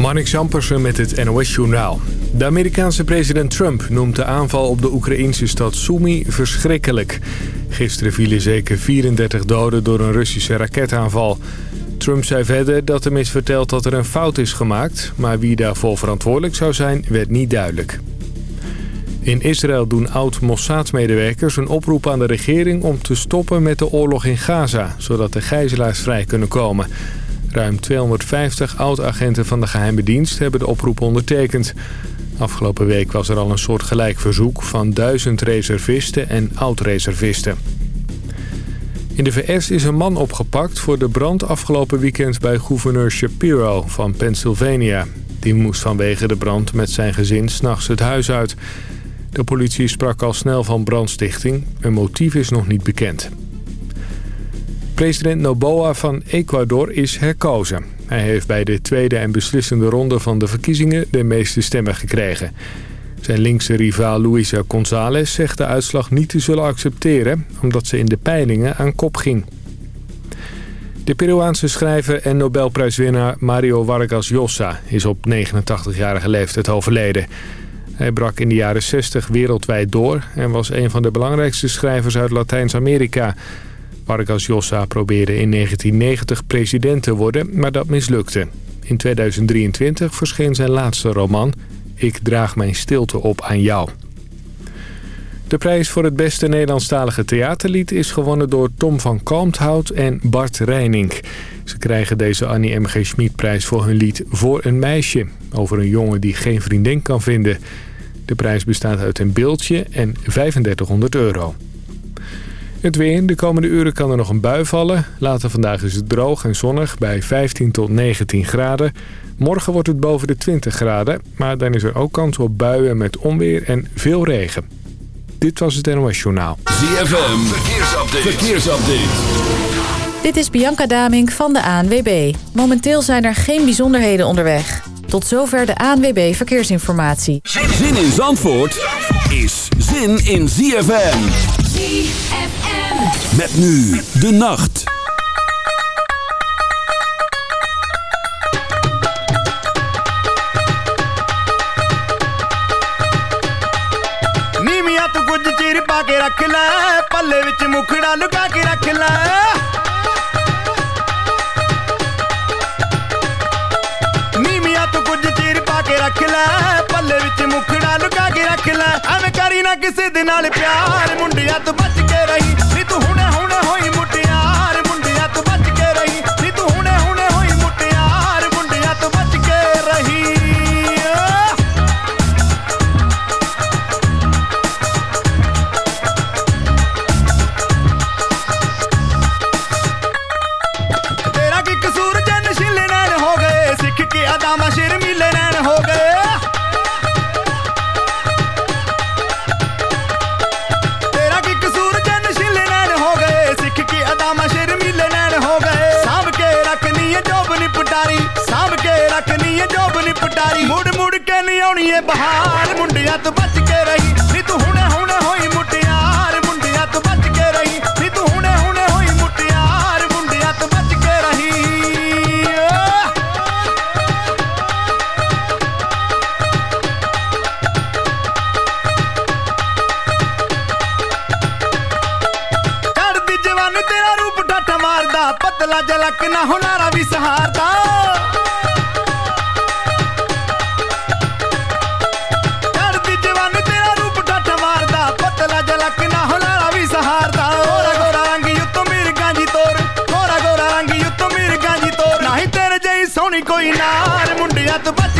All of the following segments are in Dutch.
Marnik Zampersen met het NOS-journaal. De Amerikaanse president Trump noemt de aanval op de Oekraïnse stad Sumy verschrikkelijk. Gisteren vielen zeker 34 doden door een Russische raketaanval. Trump zei verder dat hem is verteld dat er een fout is gemaakt... maar wie daarvoor verantwoordelijk zou zijn, werd niet duidelijk. In Israël doen oud-Mossad-medewerkers een oproep aan de regering... om te stoppen met de oorlog in Gaza, zodat de gijzelaars vrij kunnen komen... Ruim 250 oud-agenten van de geheime dienst hebben de oproep ondertekend. Afgelopen week was er al een soort gelijk verzoek van duizend reservisten en oud-reservisten. In de VS is een man opgepakt voor de brand afgelopen weekend bij gouverneur Shapiro van Pennsylvania. Die moest vanwege de brand met zijn gezin s'nachts het huis uit. De politie sprak al snel van brandstichting. Een motief is nog niet bekend. President Noboa van Ecuador is herkozen. Hij heeft bij de tweede en beslissende ronde van de verkiezingen de meeste stemmen gekregen. Zijn linkse rivaal Luisa González zegt de uitslag niet te zullen accepteren... omdat ze in de peilingen aan kop ging. De Peruaanse schrijver en Nobelprijswinnaar Mario Vargas Llosa is op 89-jarige leeftijd overleden. Hij brak in de jaren 60 wereldwijd door en was een van de belangrijkste schrijvers uit Latijns-Amerika... Vargas Llosa probeerde in 1990 president te worden, maar dat mislukte. In 2023 verscheen zijn laatste roman Ik draag mijn stilte op aan jou. De prijs voor het beste Nederlandstalige theaterlied is gewonnen door Tom van Kalmthout en Bart Reining. Ze krijgen deze Annie M.G. Schmid-prijs voor hun lied Voor een meisje... over een jongen die geen vriendin kan vinden. De prijs bestaat uit een beeldje en 3500 euro. Het weer. De komende uren kan er nog een bui vallen. Later vandaag is het droog en zonnig bij 15 tot 19 graden. Morgen wordt het boven de 20 graden. Maar dan is er ook kans op buien met onweer en veel regen. Dit was het NOS Journaal. ZFM. Verkeersupdate. Verkeersupdate. Dit is Bianca Daming van de ANWB. Momenteel zijn er geen bijzonderheden onderweg. Tot zover de ANWB Verkeersinformatie. Zin in Zandvoort is zin in ZFM. ZFM. Met nu de nacht. ਨੀਵੀਆਂ ਤੂੰ ਕੁਝ ਚੀਰ ਪਾ ਕੇ ਰੱਖ ਲੈ ਪੱਲੇ ਵਿੱਚ ਮੁਖੜਾ ਲੁਕਾ ਕੇ ਰੱਖ ਲੈ ਨੀਵੀਆਂ ਤੂੰ ਕੁਝ ਚੀਰ ਪਾ ਕੇ ਰੱਖ ਲੈ ਪੱਲੇ ਵਿੱਚ ਮੁਖੜਾ ਲੁਕਾ ਕੇ ਰੱਖ ਲੈ ਐਵੇਂ ਕਰੀ ਨਾ ਕਿਸੇ ਦੇ ਨਾਲ ਪਿਆਰ ਮੁੰਡਿਆਂ ਤੋਂ ਬਚ ਕੇ ਰਹੀ ਮੁੰਡਿਆਂ ਤੋਂ ਬਚ ਕੇ ਰਹੀ ਨੀ ਤੂੰ ਹੁਣੇ ਹੁਣੇ ਹੋਈ ਮੁਟਿਆਰ ਮੁੰਡਿਆਂ ਤੋਂ ਬਚ ਕੇ ਰਹੀ ਨੀ ਤੂੰ ਹੁਣੇ ਹੁਣੇ ਹੋਈ ਮੁਟਿਆਰ ਮੁੰਡਿਆਂ ਤੋਂ ਬਚ ਕੇ ਰਹੀ ਚੜਦੀ ਜਵਾਨ ਤੇਰਾ ਰੂਪ ਠਾਠਾ ਮਾਰਦਾ ਪਤਲਾ ਜਲਕ ਨਾ ਹੁਨਾਰਾ ਵੀ ਸਹਾਰਦਾ the button.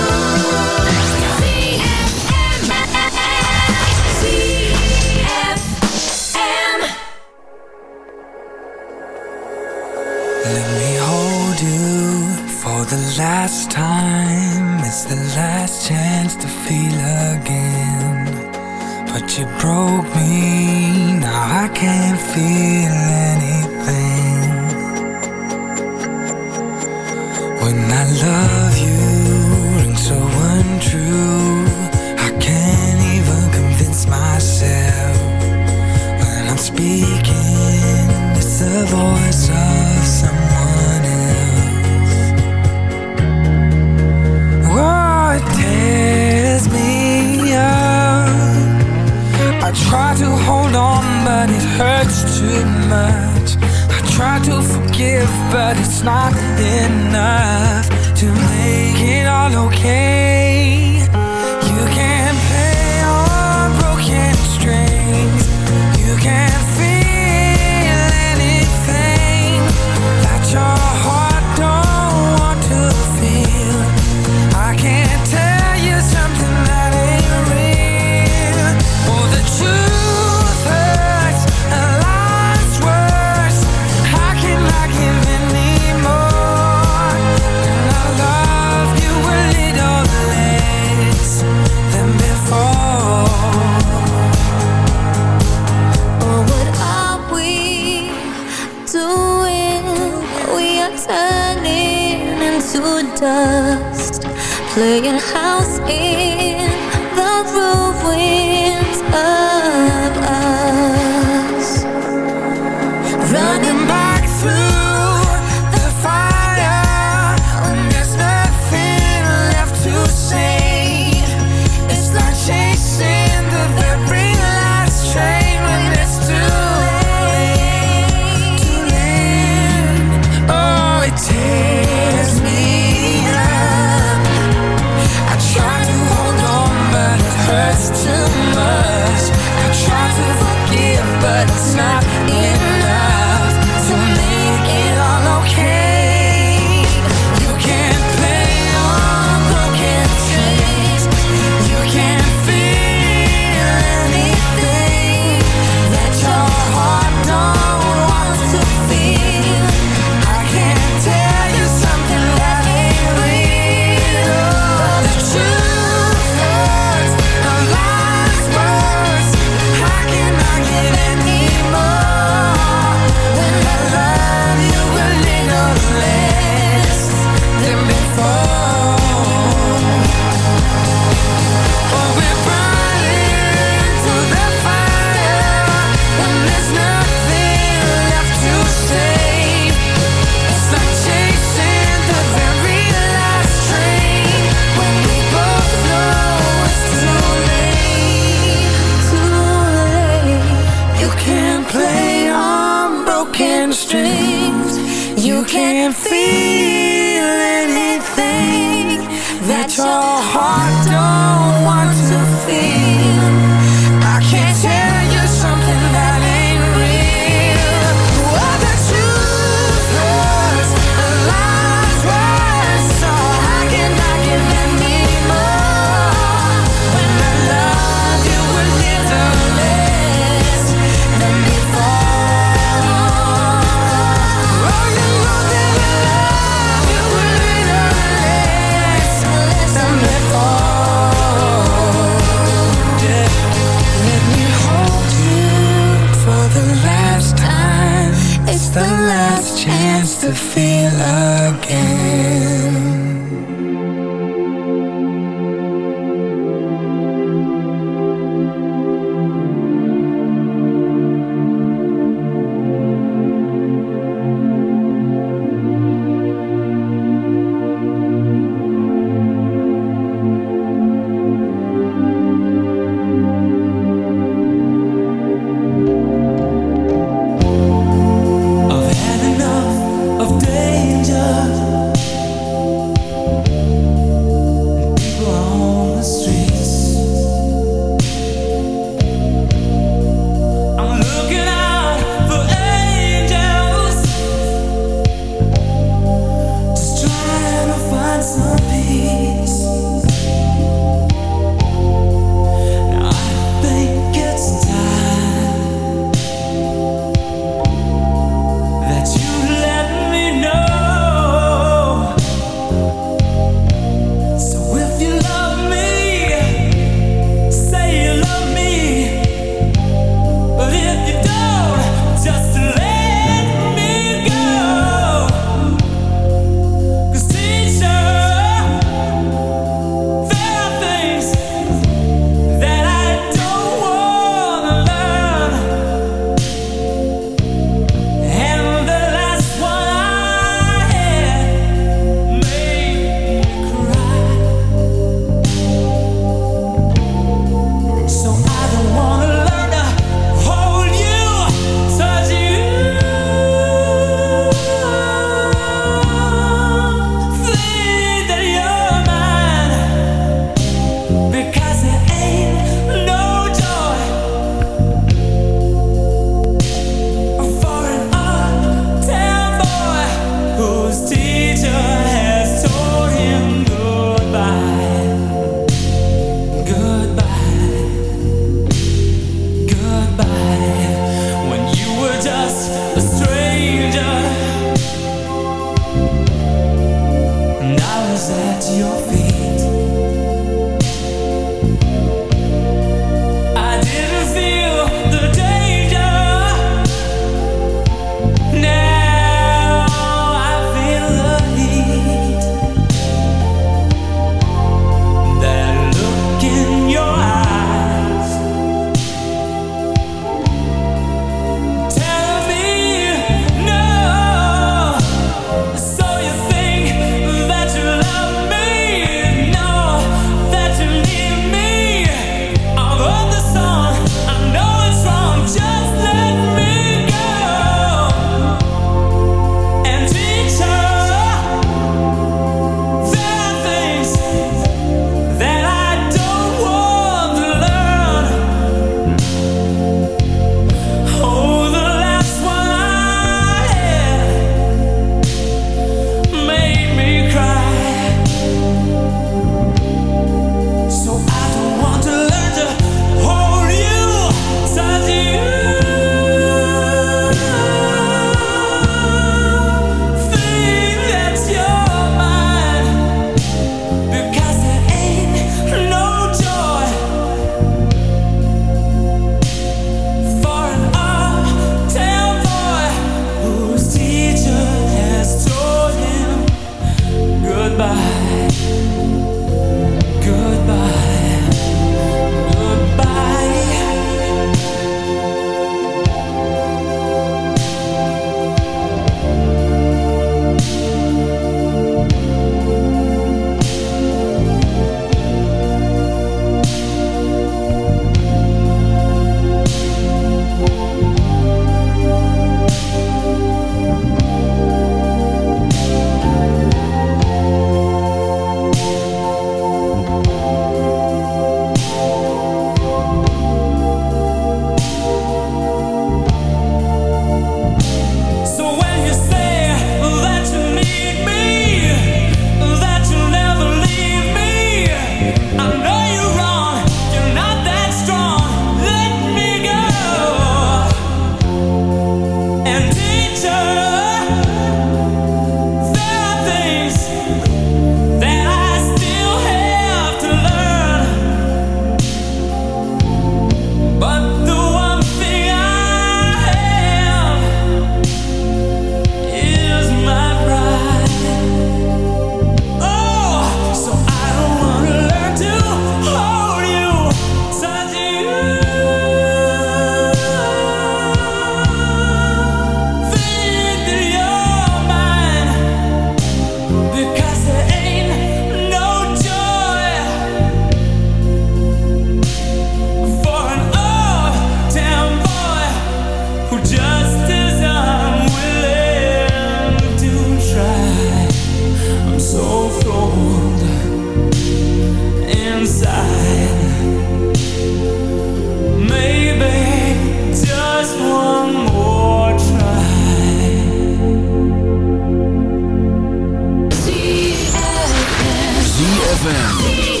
ZFM.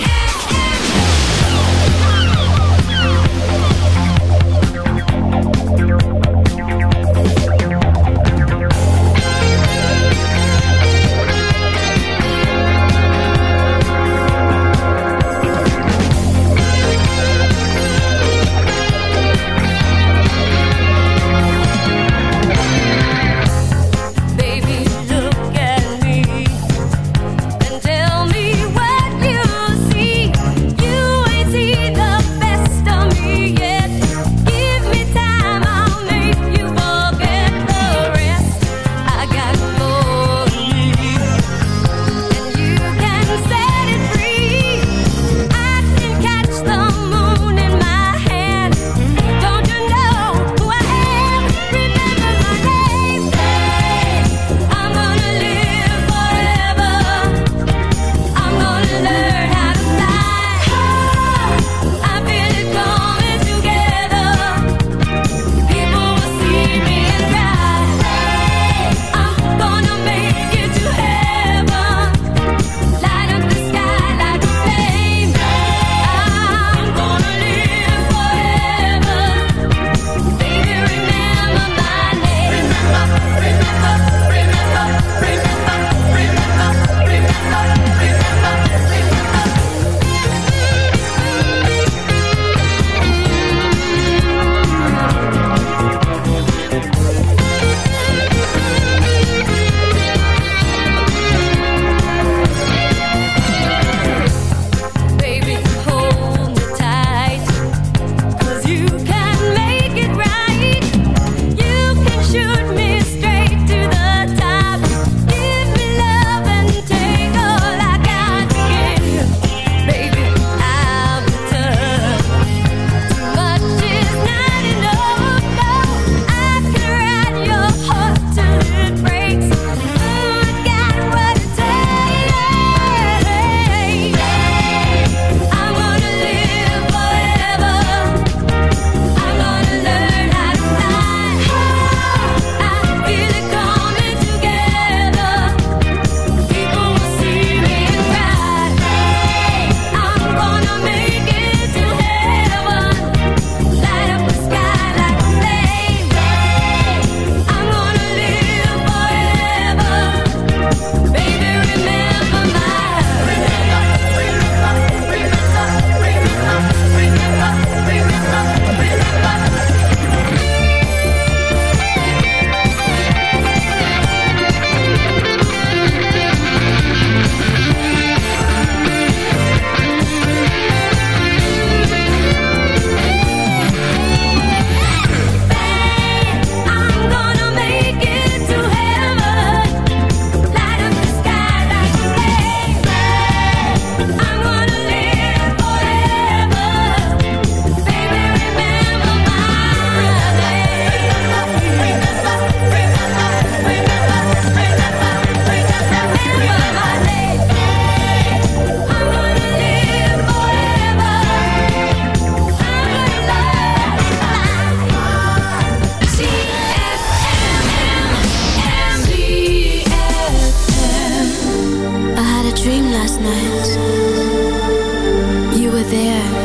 Dream last night. You were there.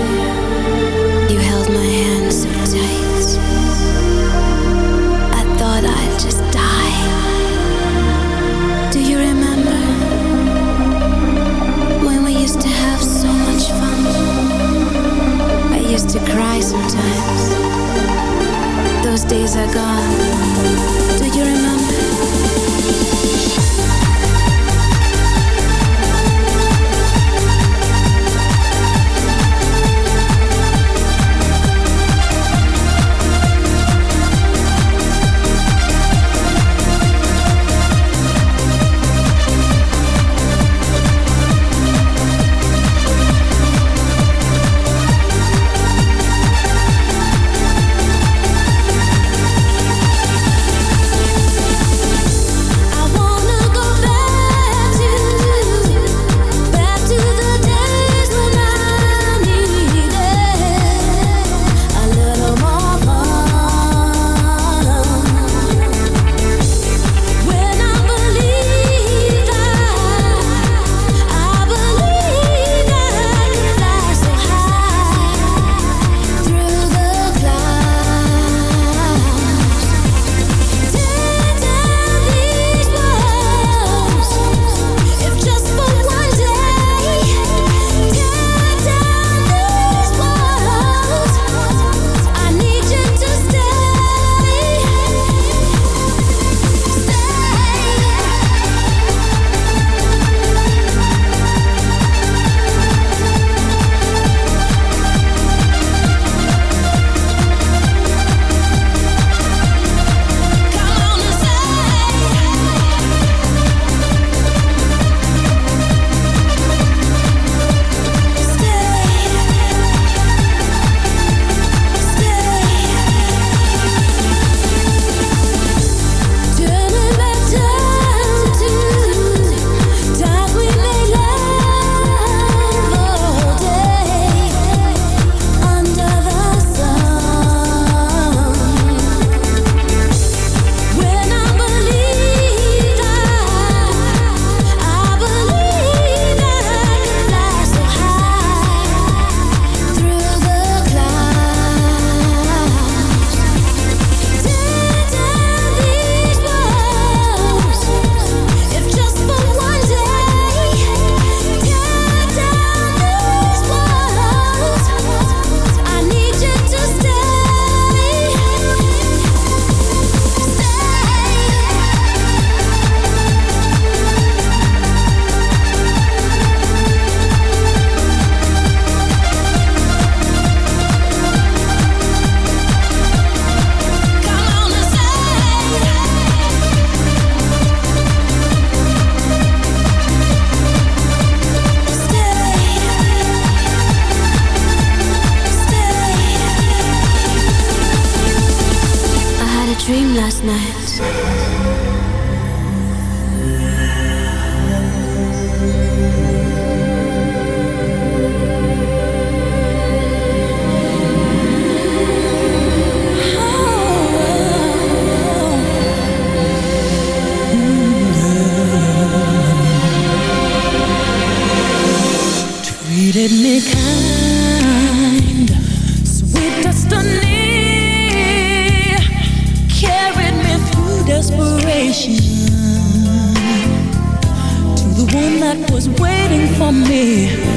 treated me kind. Sweet destiny Carried me through desperation. To the one that was waiting for me.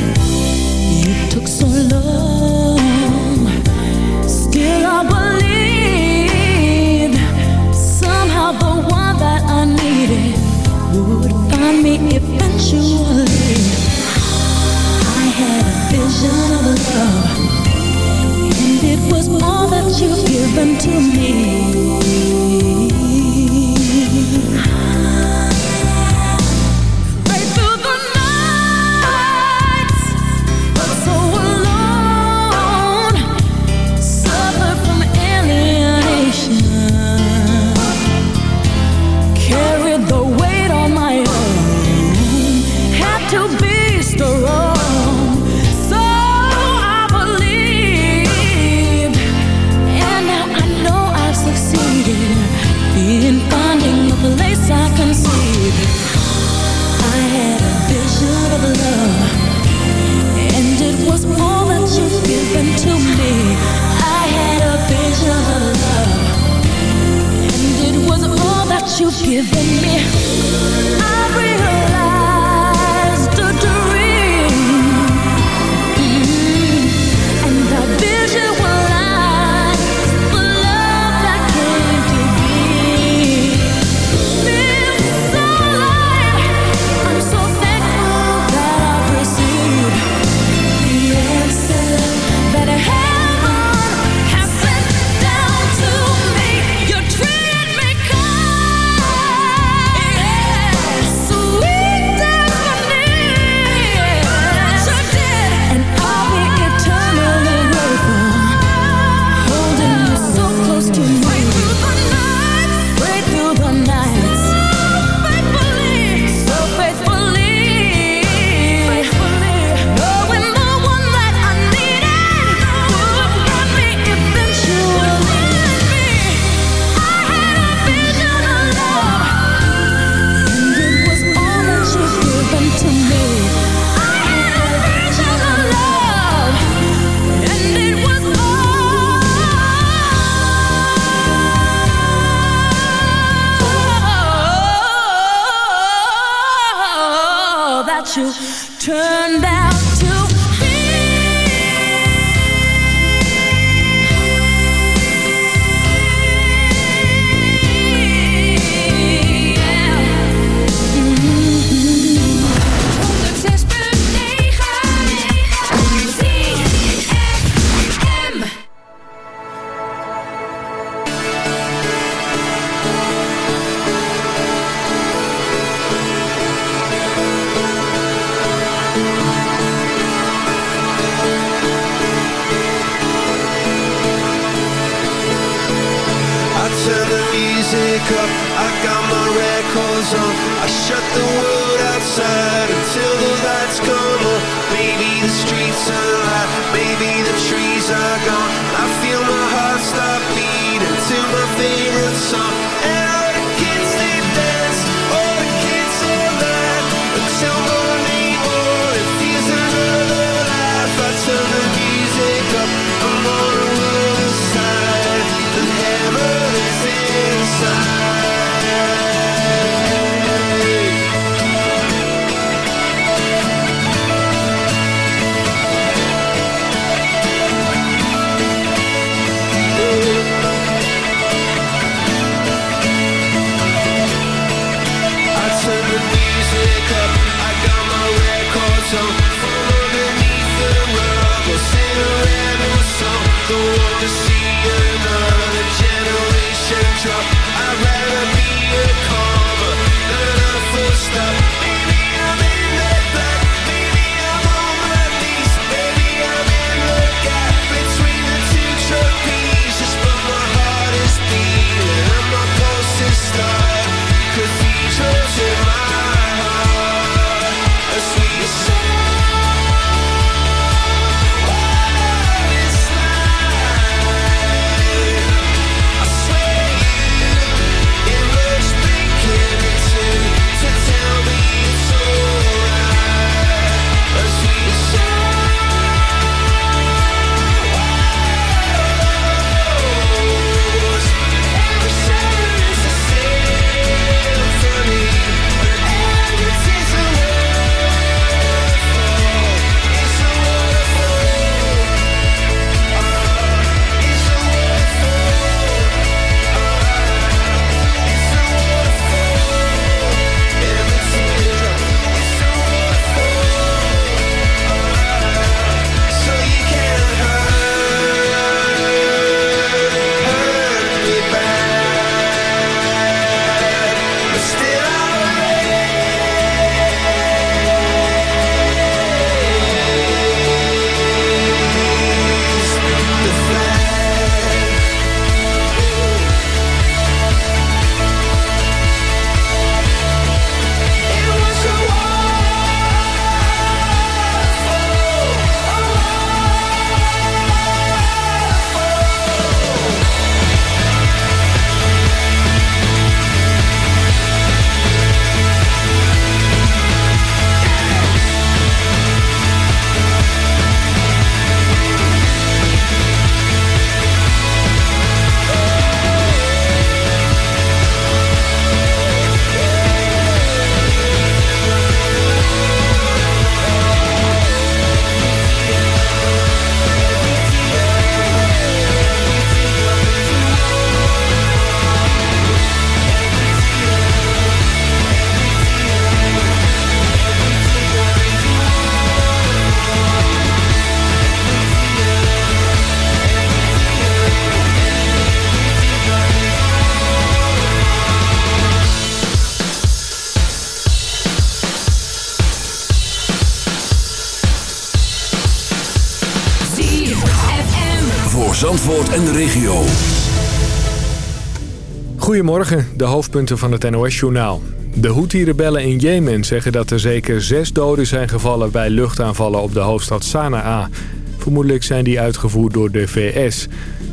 De hoofdpunten van het NOS-journaal. De Houthi-rebellen in Jemen zeggen dat er zeker zes doden zijn gevallen... bij luchtaanvallen op de hoofdstad Sanaa. Vermoedelijk zijn die uitgevoerd door de VS.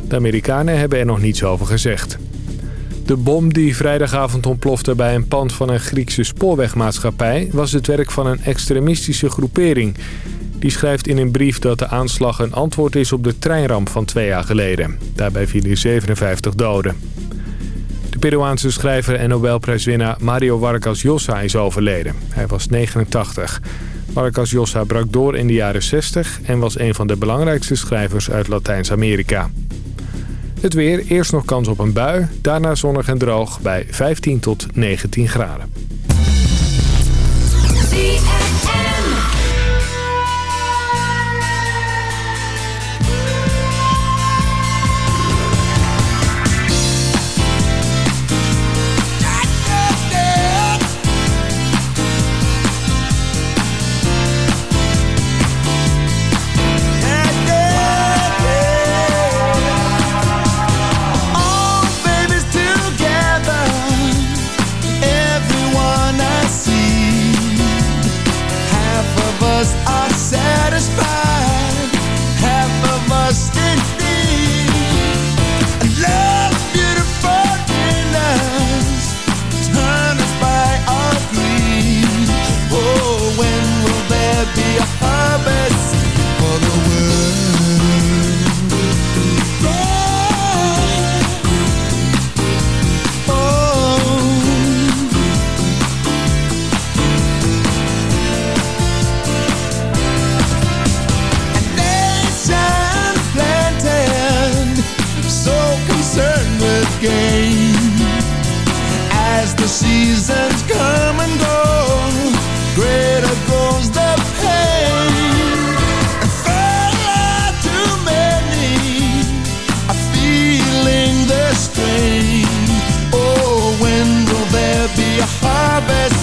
De Amerikanen hebben er nog niets over gezegd. De bom die vrijdagavond ontplofte bij een pand van een Griekse spoorwegmaatschappij... was het werk van een extremistische groepering. Die schrijft in een brief dat de aanslag een antwoord is op de treinramp van twee jaar geleden. Daarbij vielen 57 doden. De Peruaanse schrijver en Nobelprijswinnaar Mario Vargas Llosa is overleden. Hij was 89. Vargas Llosa brak door in de jaren 60 en was een van de belangrijkste schrijvers uit Latijns-Amerika. Het weer, eerst nog kans op een bui, daarna zonnig en droog bij 15 tot 19 graden. Feeling the. Oh, when will there be a harvest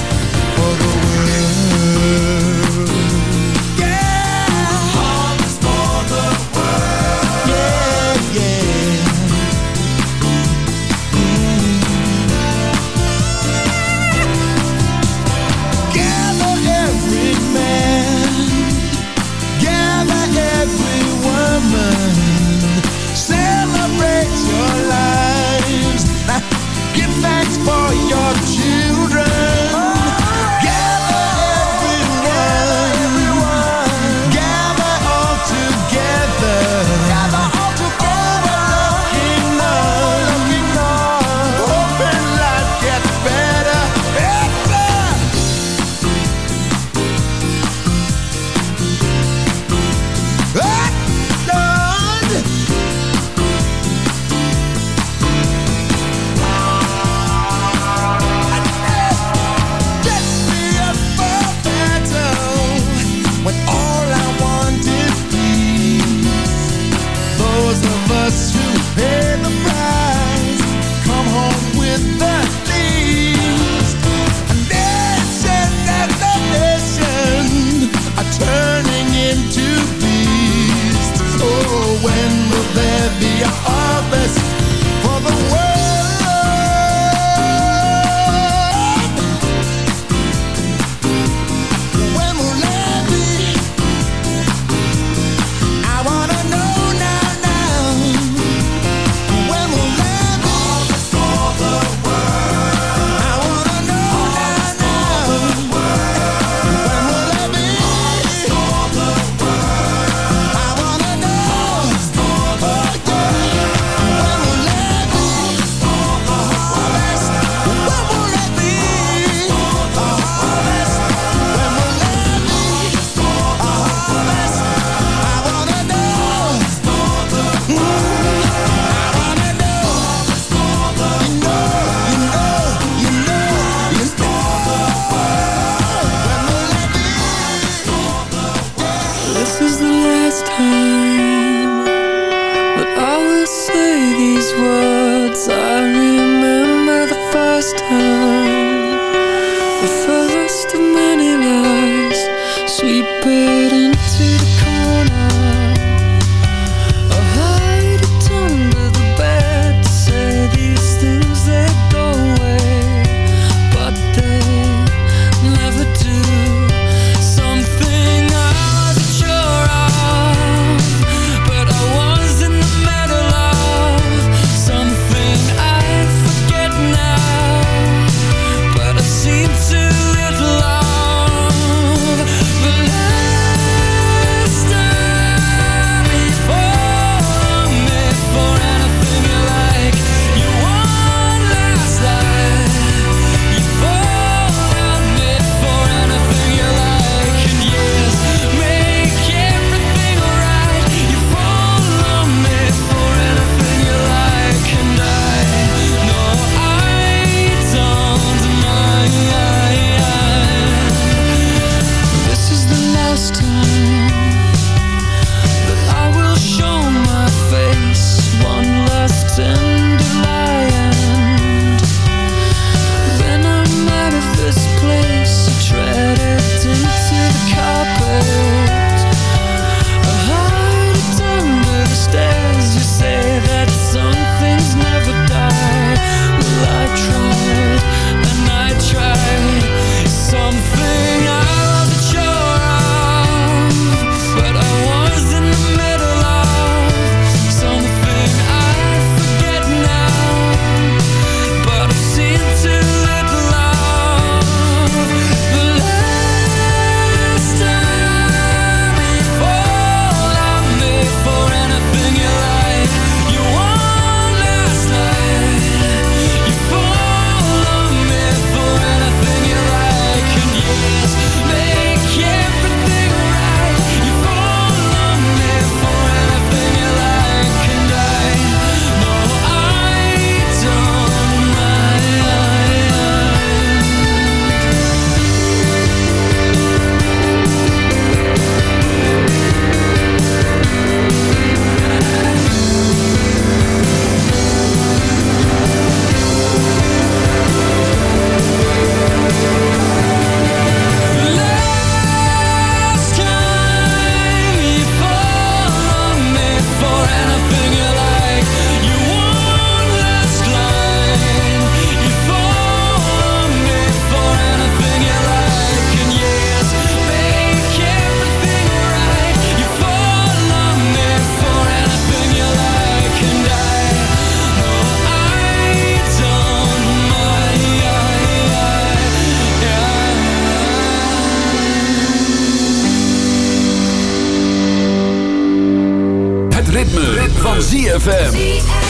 van ZFM.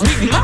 Cause we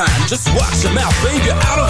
mind. Just watch your mouth, baby. I don't